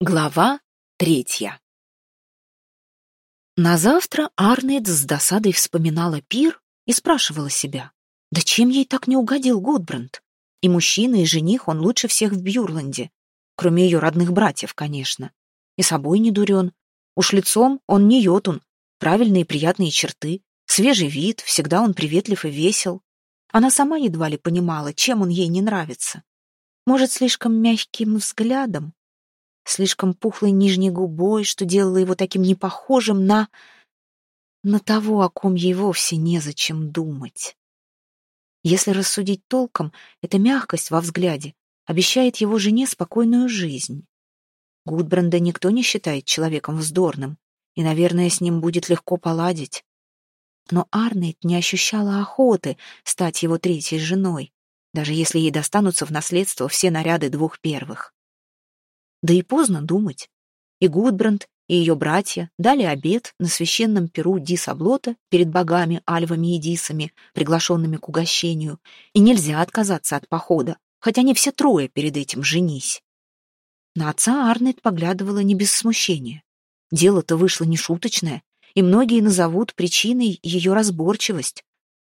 Глава третья На завтра Арнейд с досадой вспоминала пир и спрашивала себя, да чем ей так не угодил Гудбранд? И мужчина, и жених он лучше всех в Бьюрланде, кроме ее родных братьев, конечно. И собой не дурен. Уж лицом он не йотун, правильные приятные черты, свежий вид, всегда он приветлив и весел. Она сама едва ли понимала, чем он ей не нравится. Может, слишком мягким взглядом? Слишком пухлой нижней губой, что делало его таким непохожим на... на того, о ком ей вовсе незачем думать. Если рассудить толком, эта мягкость во взгляде обещает его жене спокойную жизнь. Гудбранда никто не считает человеком вздорным, и, наверное, с ним будет легко поладить. Но Арнейд не ощущала охоты стать его третьей женой, даже если ей достанутся в наследство все наряды двух первых. Да и поздно думать. И Гудбранд, и ее братья дали обед на священном перу Дисаблота перед богами, альвами и дисами, приглашенными к угощению, и нельзя отказаться от похода, хотя они все трое перед этим женись. На отца Арнет поглядывала не без смущения. Дело-то вышло нешуточное, и многие назовут причиной ее разборчивость.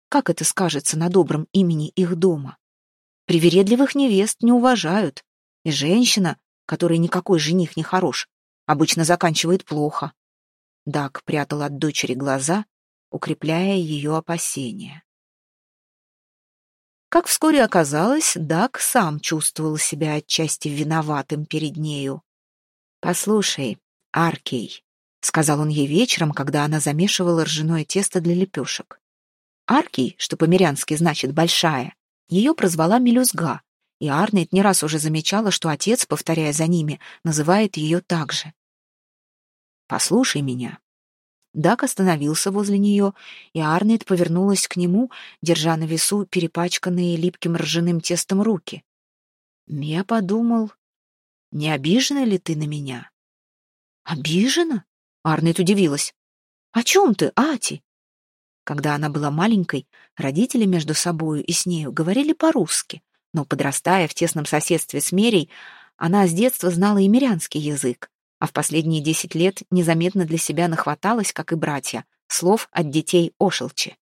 Как это скажется на добром имени их дома? Привередливых невест не уважают, и женщина, который никакой жених не хорош, обычно заканчивает плохо. Дак прятал от дочери глаза, укрепляя ее опасения. Как вскоре оказалось, Дак сам чувствовал себя отчасти виноватым перед нею. «Послушай, Аркей», — сказал он ей вечером, когда она замешивала ржаное тесто для лепешек. Аркей, что по-мирянски значит «большая», ее прозвала Мелюзга, и Арнейд не раз уже замечала, что отец, повторяя за ними, называет ее так же. «Послушай меня». Дак остановился возле нее, и Арнейд повернулась к нему, держа на весу перепачканные липким ржаным тестом руки. Я подумал, не обижена ли ты на меня? Обижена? Арнейд удивилась. О чем ты, Ати? Когда она была маленькой, родители между собою и с нею говорили по-русски, но, подрастая в тесном соседстве с Мерей, она с детства знала и мирянский язык, а в последние десять лет незаметно для себя нахваталась, как и братья, слов от детей Ошелчи.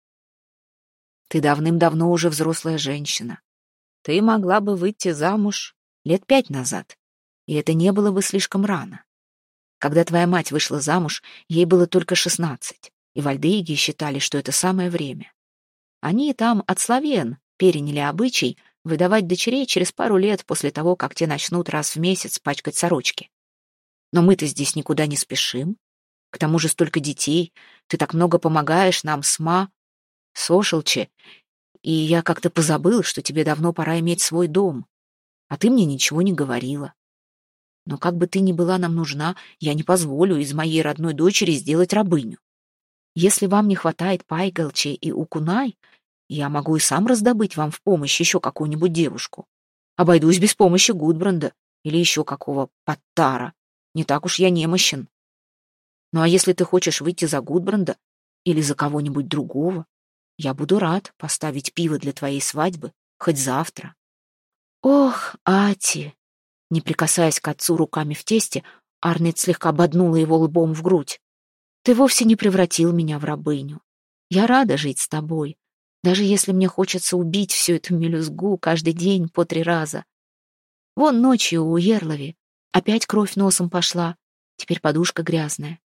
«Ты давным-давно уже взрослая женщина. Ты могла бы выйти замуж лет пять назад, и это не было бы слишком рано. Когда твоя мать вышла замуж, ей было только шестнадцать, и вальдейги считали, что это самое время. Они там от славян переняли обычай — выдавать дочерей через пару лет после того, как те начнут раз в месяц пачкать сорочки. Но мы-то здесь никуда не спешим. К тому же столько детей. Ты так много помогаешь нам с ма, Сошелче. И я как-то позабыл, что тебе давно пора иметь свой дом. А ты мне ничего не говорила. Но как бы ты ни была нам нужна, я не позволю из моей родной дочери сделать рабыню. Если вам не хватает Пайгалчи и Укунай, я могу и сам раздобыть вам в помощь еще какую-нибудь девушку. Обойдусь без помощи Гудбранда или еще какого Паттара. Не так уж я немощен. Ну а если ты хочешь выйти за Гудбранда или за кого-нибудь другого, я буду рад поставить пиво для твоей свадьбы хоть завтра. Ох, Ати! Не прикасаясь к отцу руками в тесте, Арнет слегка ободнула его лбом в грудь. Ты вовсе не превратил меня в рабыню. Я рада жить с тобой, даже если мне хочется убить всю эту мелюзгу каждый день по три раза. Вон ночью у Ерлови опять кровь носом пошла, теперь подушка грязная.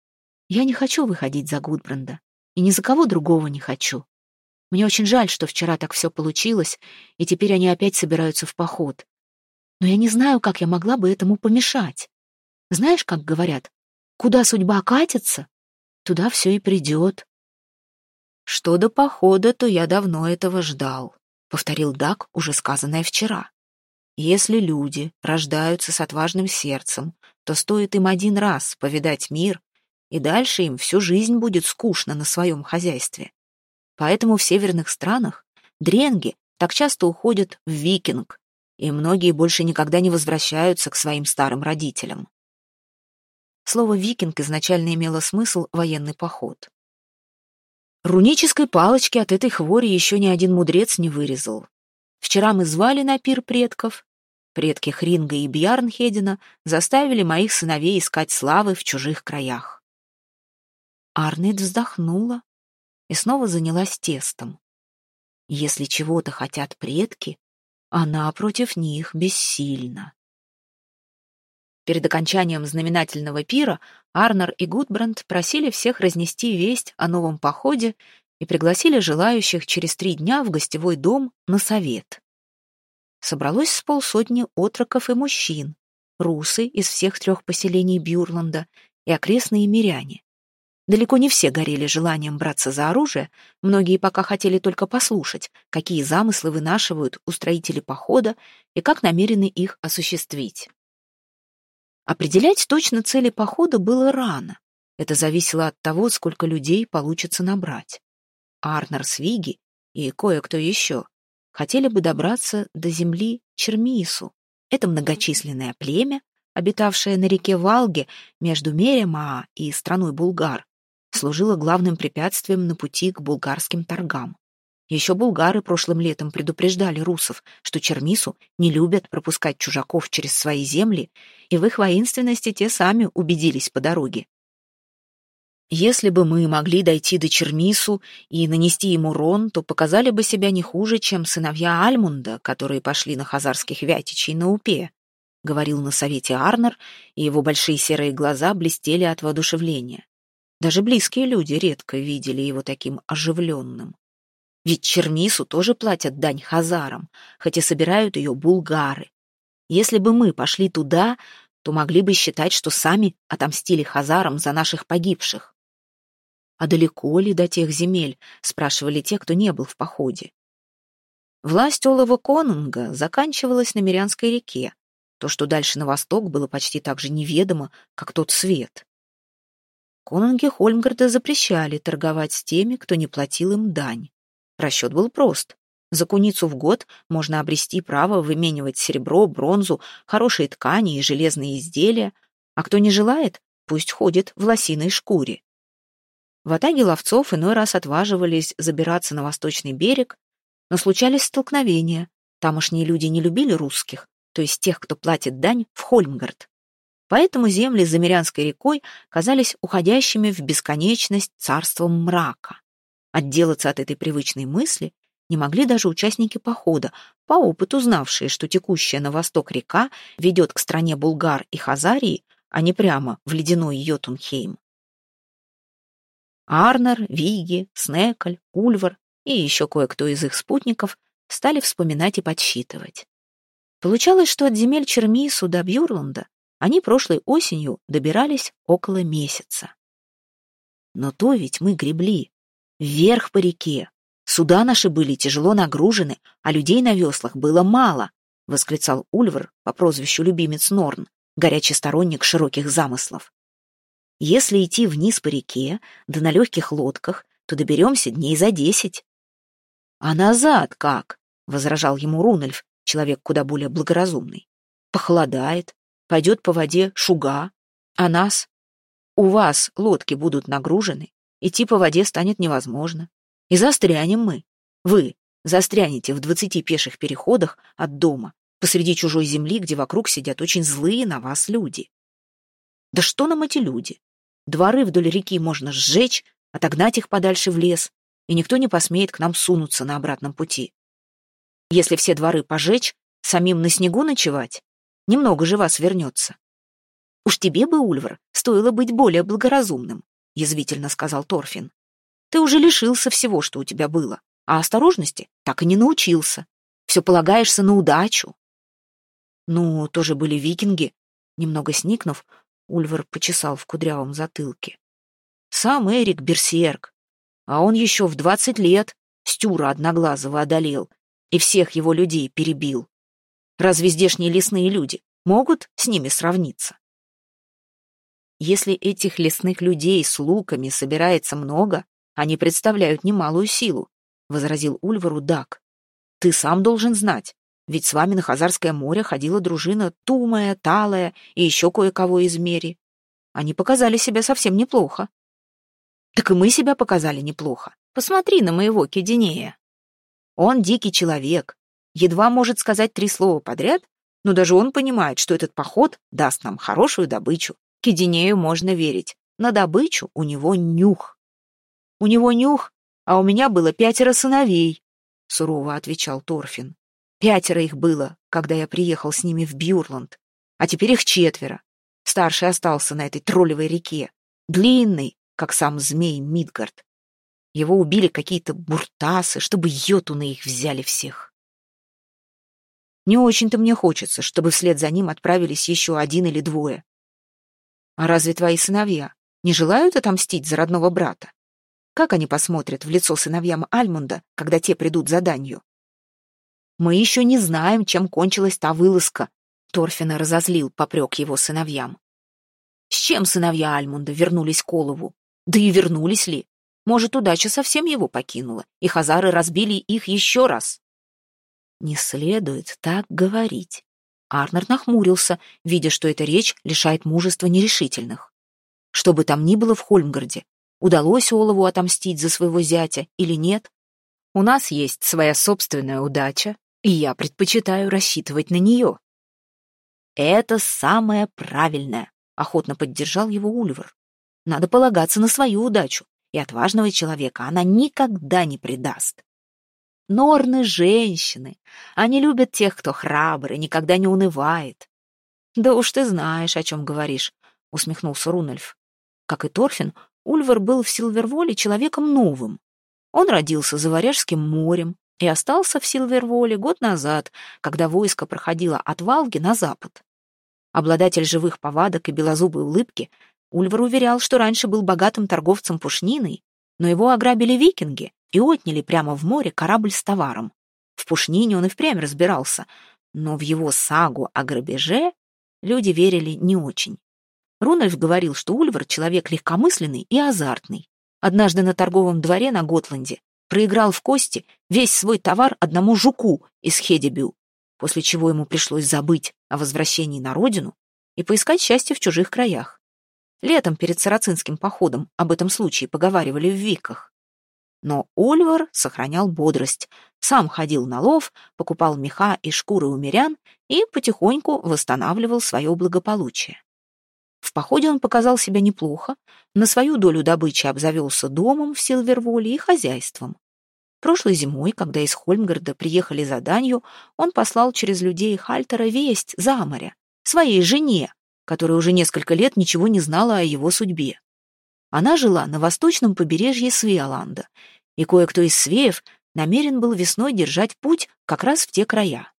Я не хочу выходить за Гудбранда, и ни за кого другого не хочу. Мне очень жаль, что вчера так все получилось, и теперь они опять собираются в поход. Но я не знаю, как я могла бы этому помешать. Знаешь, как говорят, куда судьба катится, туда все и придет. Что до похода, то я давно этого ждал, повторил Дак, уже сказанное вчера. Если люди рождаются с отважным сердцем, то стоит им один раз повидать мир, и дальше им всю жизнь будет скучно на своем хозяйстве. Поэтому в северных странах дренги так часто уходят в викинг, и многие больше никогда не возвращаются к своим старым родителям. Слово «викинг» изначально имело смысл «военный поход». Рунической палочки от этой хвори еще ни один мудрец не вырезал. Вчера мы звали на пир предков. Предки Хринга и Бьярнхедина заставили моих сыновей искать славы в чужих краях. Арнет вздохнула и снова занялась тестом. Если чего-то хотят предки, она против них бессильна. Перед окончанием знаменательного пира Арнер и Гудбранд просили всех разнести весть о новом походе и пригласили желающих через три дня в гостевой дом на совет. Собралось с полсотни отроков и мужчин, русы из всех трех поселений Бюрланда и окрестные миряне. Далеко не все горели желанием браться за оружие, многие пока хотели только послушать, какие замыслы вынашивают устроители похода и как намерены их осуществить. Определять точно цели похода было рано. Это зависело от того, сколько людей получится набрать. Арнер Свиги и кое-кто еще хотели бы добраться до земли Чермису. Это многочисленное племя, обитавшее на реке Валге между Меремаа и страной Булгар, служило главным препятствием на пути к булгарским торгам. Еще булгары прошлым летом предупреждали русов, что Чермису не любят пропускать чужаков через свои земли, и в их воинственности те сами убедились по дороге. Если бы мы могли дойти до Чермису и нанести ему урон, то показали бы себя не хуже, чем сыновья Альмунда, которые пошли на хазарских вятичей на Упе, — говорил на совете Арнер, и его большие серые глаза блестели от воодушевления. Даже близкие люди редко видели его таким оживленным. Ведь Чермису тоже платят дань хазарам, хотя собирают ее булгары. Если бы мы пошли туда, то могли бы считать, что сами отомстили хазарам за наших погибших. «А далеко ли до тех земель?» — спрашивали те, кто не был в походе. Власть Олова Конунга заканчивалась на Мирянской реке. То, что дальше на восток, было почти так же неведомо, как тот свет. Конунги Хольмгарда запрещали торговать с теми, кто не платил им дань. Расчет был прост. За куницу в год можно обрести право выменивать серебро, бронзу, хорошие ткани и железные изделия, а кто не желает, пусть ходит в лосиной шкуре. В атаге ловцов иной раз отваживались забираться на восточный берег, но случались столкновения. Тамошние люди не любили русских, то есть тех, кто платит дань, в Хольмгард. Поэтому земли за Мирянской рекой казались уходящими в бесконечность царством мрака. Отделаться от этой привычной мысли не могли даже участники похода, по опыту знавшие, что текущая на восток река ведет к стране Булгар и Хазарии, а не прямо в ледяной Йотунхейм. Арнер, Виги, Снекаль, Ульвар и еще кое-кто из их спутников стали вспоминать и подсчитывать. Получалось, что от земель Чермису до Бьюрланда они прошлой осенью добирались около месяца. Но то ведь мы гребли. Вверх по реке. Суда наши были тяжело нагружены, а людей на веслах было мало, восклицал Ульвар по прозвищу любимец Норн, горячий сторонник широких замыслов. Если идти вниз по реке, да на легких лодках, то доберемся дней за десять. А назад как? — возражал ему Рунельф, человек куда более благоразумный. Похолодает, пойдет по воде шуга, а нас? У вас лодки будут нагружены, идти по воде станет невозможно. И застрянем мы. Вы застрянете в двадцати пеших переходах от дома, посреди чужой земли, где вокруг сидят очень злые на вас люди. Да что нам эти люди? Дворы вдоль реки можно сжечь, отогнать их подальше в лес, и никто не посмеет к нам сунуться на обратном пути. Если все дворы пожечь, самим на снегу ночевать, Немного же вас вернется. Уж тебе бы, Ульвар, стоило быть более благоразумным, язвительно сказал Торфин. Ты уже лишился всего, что у тебя было, а осторожности так и не научился. Все полагаешься на удачу. Ну, тоже были викинги. Немного сникнув, Ульвар почесал в кудрявом затылке. Сам Эрик Берсерк. А он еще в двадцать лет Стюра Одноглазого одолел и всех его людей перебил. Разве здешние лесные люди могут с ними сравниться? Если этих лесных людей с луками собирается много, они представляют немалую силу, — возразил Ульвару Дак. Ты сам должен знать, ведь с вами на Хазарское море ходила дружина Тумая, Талая и еще кое-кого из Мери. Они показали себя совсем неплохо. Так и мы себя показали неплохо. Посмотри на моего Кединея. Он дикий человек, едва может сказать три слова подряд, Но даже он понимает, что этот поход даст нам хорошую добычу. Кединею можно верить. На добычу у него нюх. У него нюх, а у меня было пятеро сыновей, сурово отвечал Торфин. Пятеро их было, когда я приехал с ними в Бьюрланд, а теперь их четверо. Старший остался на этой троллевой реке, длинный, как сам змей Мидгард. Его убили какие-то буртасы, чтобы йотуны их взяли всех. Не очень-то мне хочется, чтобы вслед за ним отправились еще один или двое. А разве твои сыновья не желают отомстить за родного брата? Как они посмотрят в лицо сыновьям Альмунда, когда те придут за данью? Мы еще не знаем, чем кончилась та вылазка. Торфина разозлил, попрек его сыновьям. С чем сыновья Альмунда вернулись к Олову? Да и вернулись ли? Может, удача совсем его покинула, и хазары разбили их еще раз? Не следует так говорить. Арнер нахмурился, видя, что эта речь лишает мужества нерешительных. Что бы там ни было в Хольмгарде, удалось Олову отомстить за своего зятя или нет, у нас есть своя собственная удача, и я предпочитаю рассчитывать на нее. Это самое правильное, охотно поддержал его Ульвар. Надо полагаться на свою удачу, и отважного человека она никогда не предаст. Норны — женщины. Они любят тех, кто храбр и никогда не унывает. «Да уж ты знаешь, о чем говоришь», — усмехнулся Рунальф. Как и Торфин, Ульвар был в Силверволе человеком новым. Он родился за Варяжским морем и остался в Силверволе год назад, когда войско проходило от Валги на запад. Обладатель живых повадок и белозубой улыбки, Ульвар уверял, что раньше был богатым торговцем пушниной, но его ограбили викинги и отняли прямо в море корабль с товаром. В пушнине он и впрямь разбирался, но в его сагу о грабеже люди верили не очень. Рунальф говорил, что Ульвар — человек легкомысленный и азартный. Однажды на торговом дворе на Готланде проиграл в кости весь свой товар одному жуку из Хедебю, после чего ему пришлось забыть о возвращении на родину и поискать счастье в чужих краях. Летом перед сарацинским походом об этом случае поговаривали в Виках. Но Ольвар сохранял бодрость, сам ходил на лов, покупал меха и шкуры у мирян и потихоньку восстанавливал свое благополучие. В походе он показал себя неплохо, на свою долю добычи обзавелся домом в Силверволе и хозяйством. Прошлой зимой, когда из Хольмгарда приехали за данью, он послал через людей Хальтера весть за моря, своей жене, которая уже несколько лет ничего не знала о его судьбе. Она жила на восточном побережье Свеоланда, и кое-кто из свеев намерен был весной держать путь как раз в те края.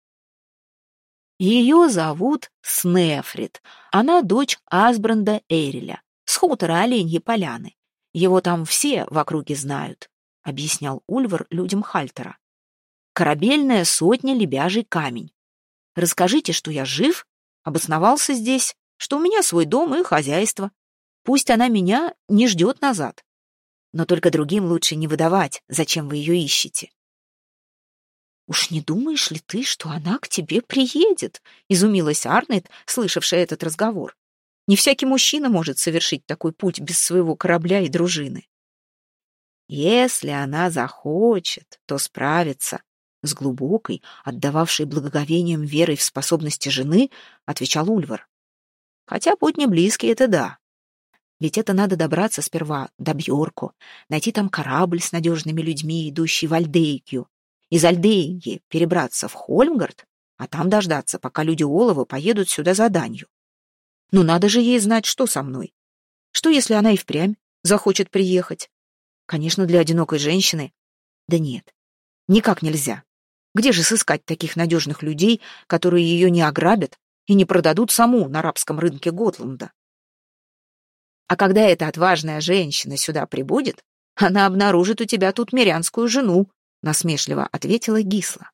Ее зовут Снефрит. Она дочь Асбранда Эйреля, с хутора Оленьи Поляны. Его там все в округе знают, — объяснял Ульвар людям Хальтера. Корабельная сотня лебяжий камень. Расскажите, что я жив, обосновался здесь, что у меня свой дом и хозяйство. Пусть она меня не ждет назад. Но только другим лучше не выдавать, зачем вы ее ищете. «Уж не думаешь ли ты, что она к тебе приедет?» — изумилась Арнет, слышавшая этот разговор. «Не всякий мужчина может совершить такой путь без своего корабля и дружины». «Если она захочет, то справится», — с глубокой, отдававшей благоговением верой в способности жены, отвечал Ульвар. Хотя путь не близкий, это да. Ведь это надо добраться сперва до Бьорку, найти там корабль с надежными людьми, идущий в Альдейкью, из Альдейги перебраться в Хольмгард, а там дождаться, пока люди Олова поедут сюда за данью. Ну надо же ей знать, что со мной. Что, если она и впрямь захочет приехать? Конечно, для одинокой женщины. Да нет, никак нельзя. Где же сыскать таких надежных людей, которые ее не ограбят и не продадут саму на арабском рынке Готланда. А когда эта отважная женщина сюда прибудет, она обнаружит у тебя тут мирянскую жену, насмешливо ответила Гисла.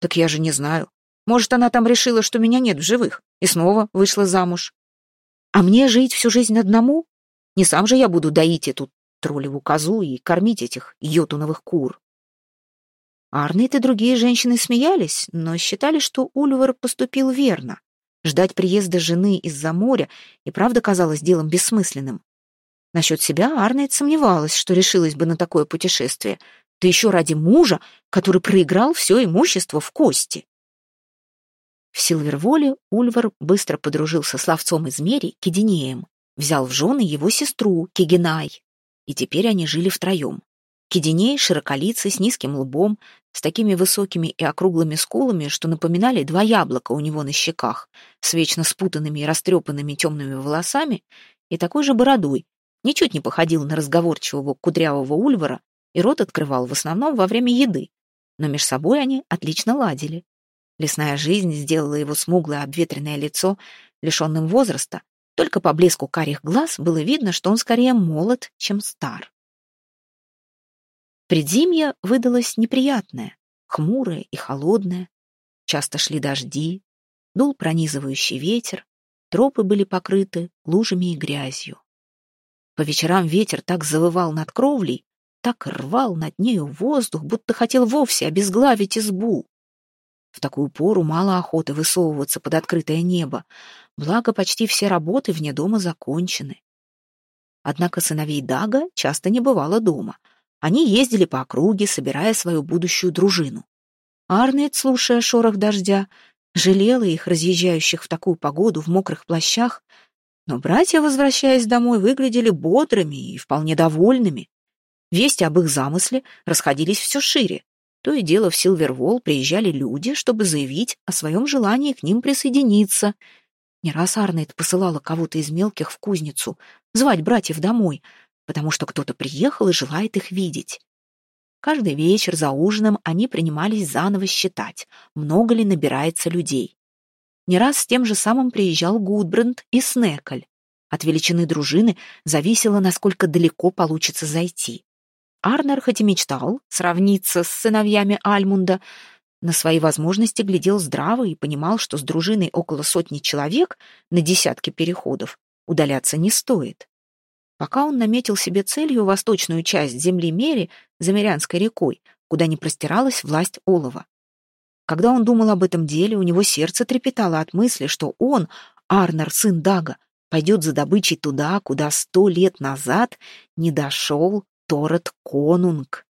Так я же не знаю. Может, она там решила, что меня нет в живых, и снова вышла замуж. А мне жить всю жизнь одному? Не сам же я буду доить эту троллеву козу и кормить этих йотуновых кур. Арнет и другие женщины смеялись, но считали, что Ульвар поступил верно. Ждать приезда жены из-за моря и правда казалось делом бессмысленным. Насчет себя Арнет сомневалась, что решилась бы на такое путешествие, да еще ради мужа, который проиграл все имущество в кости. В Силверволе Ульвар быстро подружился с ловцом из Мери, Кединеем, взял в жены его сестру, Кигинай, и теперь они жили втроем. Кединей широколицый, с низким лбом, с такими высокими и округлыми скулами, что напоминали два яблока у него на щеках, с вечно спутанными и растрепанными темными волосами и такой же бородой, ничуть не походил на разговорчивого кудрявого Ульвара, и рот открывал в основном во время еды, но меж собой они отлично ладили. Лесная жизнь сделала его смуглое обветренное лицо лишенным возраста, только по блеску карих глаз было видно, что он скорее молод, чем стар. Предзимье выдалось неприятное, хмурое и холодное. Часто шли дожди, дул пронизывающий ветер, тропы были покрыты лужами и грязью. По вечерам ветер так завывал над кровлей, так рвал над нею воздух, будто хотел вовсе обезглавить избу. В такую пору мало охоты высовываться под открытое небо, благо почти все работы вне дома закончены. Однако сыновей Дага часто не бывало дома. Они ездили по округе, собирая свою будущую дружину. Арнет, слушая шорох дождя, жалела их, разъезжающих в такую погоду в мокрых плащах, но братья, возвращаясь домой, выглядели бодрыми и вполне довольными. Вести об их замысле расходились все шире. То и дело в Силвервол приезжали люди, чтобы заявить о своем желании к ним присоединиться. Не раз Арнейд посылала кого-то из мелких в кузницу, звать братьев домой, потому что кто-то приехал и желает их видеть. Каждый вечер за ужином они принимались заново считать, много ли набирается людей. Не раз с тем же самым приезжал Гудбранд и Снеколь. От величины дружины зависело, насколько далеко получится зайти. Арнер хоть и мечтал сравниться с сыновьями Альмунда, на свои возможности глядел здраво и понимал, что с дружиной около сотни человек на десятки переходов удаляться не стоит. Пока он наметил себе целью восточную часть земли Мери за Мирянской рекой, куда не простиралась власть Олова. Когда он думал об этом деле, у него сердце трепетало от мысли, что он, Арнер, сын Дага, пойдет за добычей туда, куда сто лет назад не дошел Торет Конунг.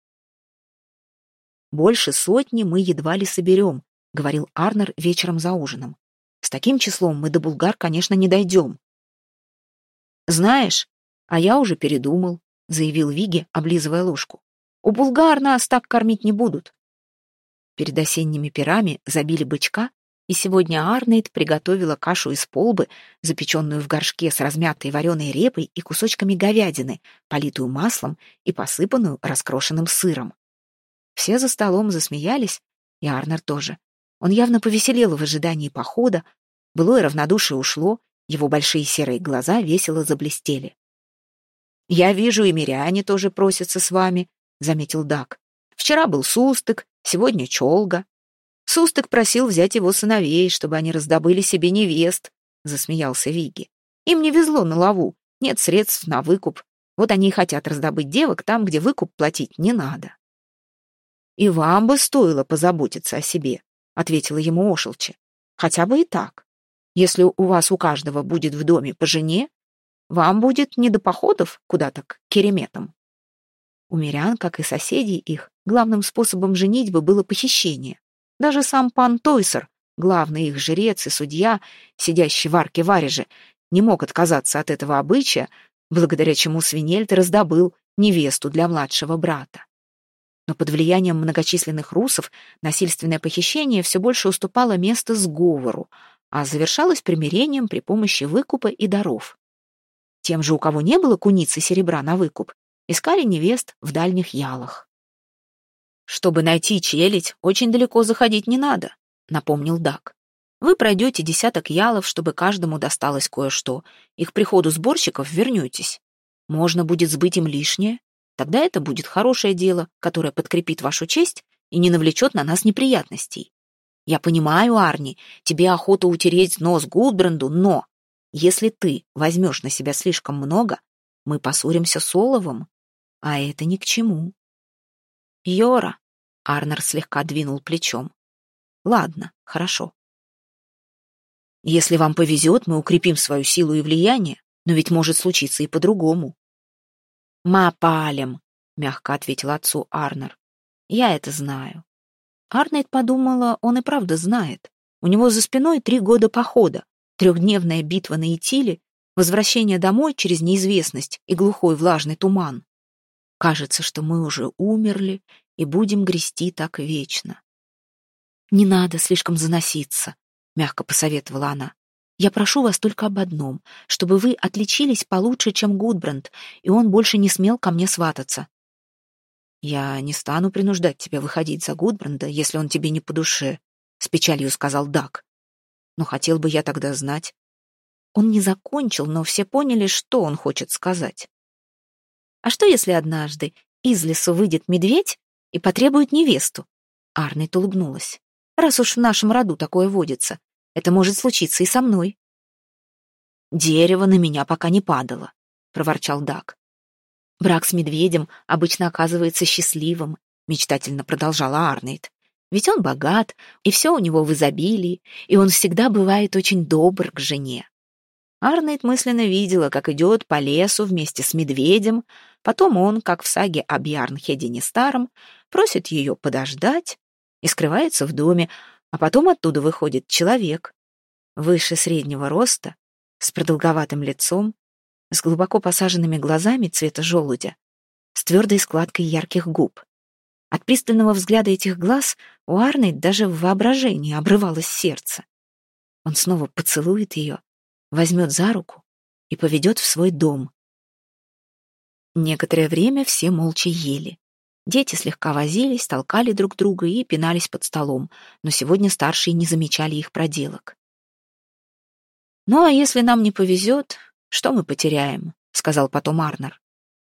«Больше сотни мы едва ли соберем», — говорил Арнер вечером за ужином. «С таким числом мы до Булгар, конечно, не дойдем». «Знаешь, а я уже передумал», — заявил Виги, облизывая ложку. «У Булгар нас так кормить не будут». Перед осенними пирами забили бычка и сегодня Арнейд приготовила кашу из полбы, запеченную в горшке с размятой вареной репой и кусочками говядины, политую маслом и посыпанную раскрошенным сыром. Все за столом засмеялись, и Арнер тоже. Он явно повеселел в ожидании похода, былое равнодушие ушло, его большие серые глаза весело заблестели. «Я вижу, и миряне тоже просятся с вами», — заметил Дак. «Вчера был Сустык, сегодня Чолга». Сусток просил взять его сыновей, чтобы они раздобыли себе невест, — засмеялся Виги. Им не везло на лаву, нет средств на выкуп. Вот они и хотят раздобыть девок там, где выкуп платить не надо. «И вам бы стоило позаботиться о себе», — ответила ему Ошелче. «Хотя бы и так. Если у вас у каждого будет в доме по жене, вам будет не до походов куда-то к кереметам». У мирян, как и соседей их, главным способом женитьбы было похищение. Даже сам пан Тойсер, главный их жрец и судья, сидящий в арке Варежи, не мог отказаться от этого обычая, благодаря чему Свинельд раздобыл невесту для младшего брата. Но под влиянием многочисленных русов насильственное похищение все больше уступало место сговору, а завершалось примирением при помощи выкупа и даров. Тем же, у кого не было куницы серебра на выкуп, искали невест в дальних ялах. «Чтобы найти челядь, очень далеко заходить не надо», — напомнил Дак. «Вы пройдете десяток ялов, чтобы каждому досталось кое-что, и к приходу сборщиков вернетесь. Можно будет сбыть им лишнее, тогда это будет хорошее дело, которое подкрепит вашу честь и не навлечет на нас неприятностей. Я понимаю, Арни, тебе охота утереть нос Гудбранду, но если ты возьмешь на себя слишком много, мы поссоримся с Оловом, а это ни к чему. Йора. Арнер слегка двинул плечом. Ладно, хорошо. Если вам повезет, мы укрепим свою силу и влияние, но ведь может случиться и по-другому. «Мапалем», — мягко ответил отцу Арнер. «Я это знаю». Арнейд подумала, он и правда знает. У него за спиной три года похода, трехдневная битва на Итиле, возвращение домой через неизвестность и глухой влажный туман. Кажется, что мы уже умерли и будем грести так вечно. «Не надо слишком заноситься», — мягко посоветовала она. «Я прошу вас только об одном, чтобы вы отличились получше, чем Гудбранд, и он больше не смел ко мне свататься». «Я не стану принуждать тебя выходить за Гудбранда, если он тебе не по душе», — с печалью сказал Дак. «Но хотел бы я тогда знать». Он не закончил, но все поняли, что он хочет сказать. «А что, если однажды из лесу выйдет медведь и потребует невесту?» Арнет улыбнулась. «Раз уж в нашем роду такое водится, это может случиться и со мной». «Дерево на меня пока не падало», — проворчал Дак. «Брак с медведем обычно оказывается счастливым», — мечтательно продолжала Арнейд. «Ведь он богат, и все у него в изобилии, и он всегда бывает очень добр к жене». Арнейд мысленно видела, как идет по лесу вместе с медведем, потом он, как в саге об Ярнхедине Старом, просит ее подождать и скрывается в доме, а потом оттуда выходит человек, выше среднего роста, с продолговатым лицом, с глубоко посаженными глазами цвета желудя, с твердой складкой ярких губ. От пристального взгляда этих глаз у Арны даже в воображении обрывалось сердце. Он снова поцелует ее, возьмет за руку и поведет в свой дом. Некоторое время все молча ели. Дети слегка возились, толкали друг друга и пинались под столом, но сегодня старшие не замечали их проделок. «Ну а если нам не повезет, что мы потеряем?» — сказал потом Арнер.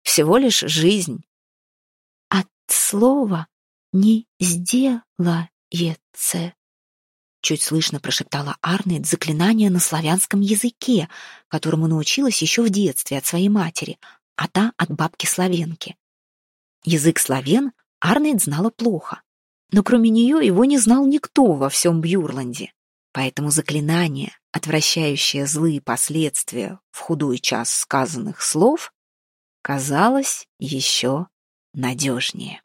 «Всего лишь жизнь». «От слова не сделается», — чуть слышно прошептала Арнет заклинание на славянском языке, которому научилась еще в детстве от своей матери, а та от бабки-славенки. Язык славян Арнет знала плохо, но кроме нее его не знал никто во всем Бьюрланде. Поэтому заклинание, отвращающее злые последствия в худой час сказанных слов, казалось еще надежнее.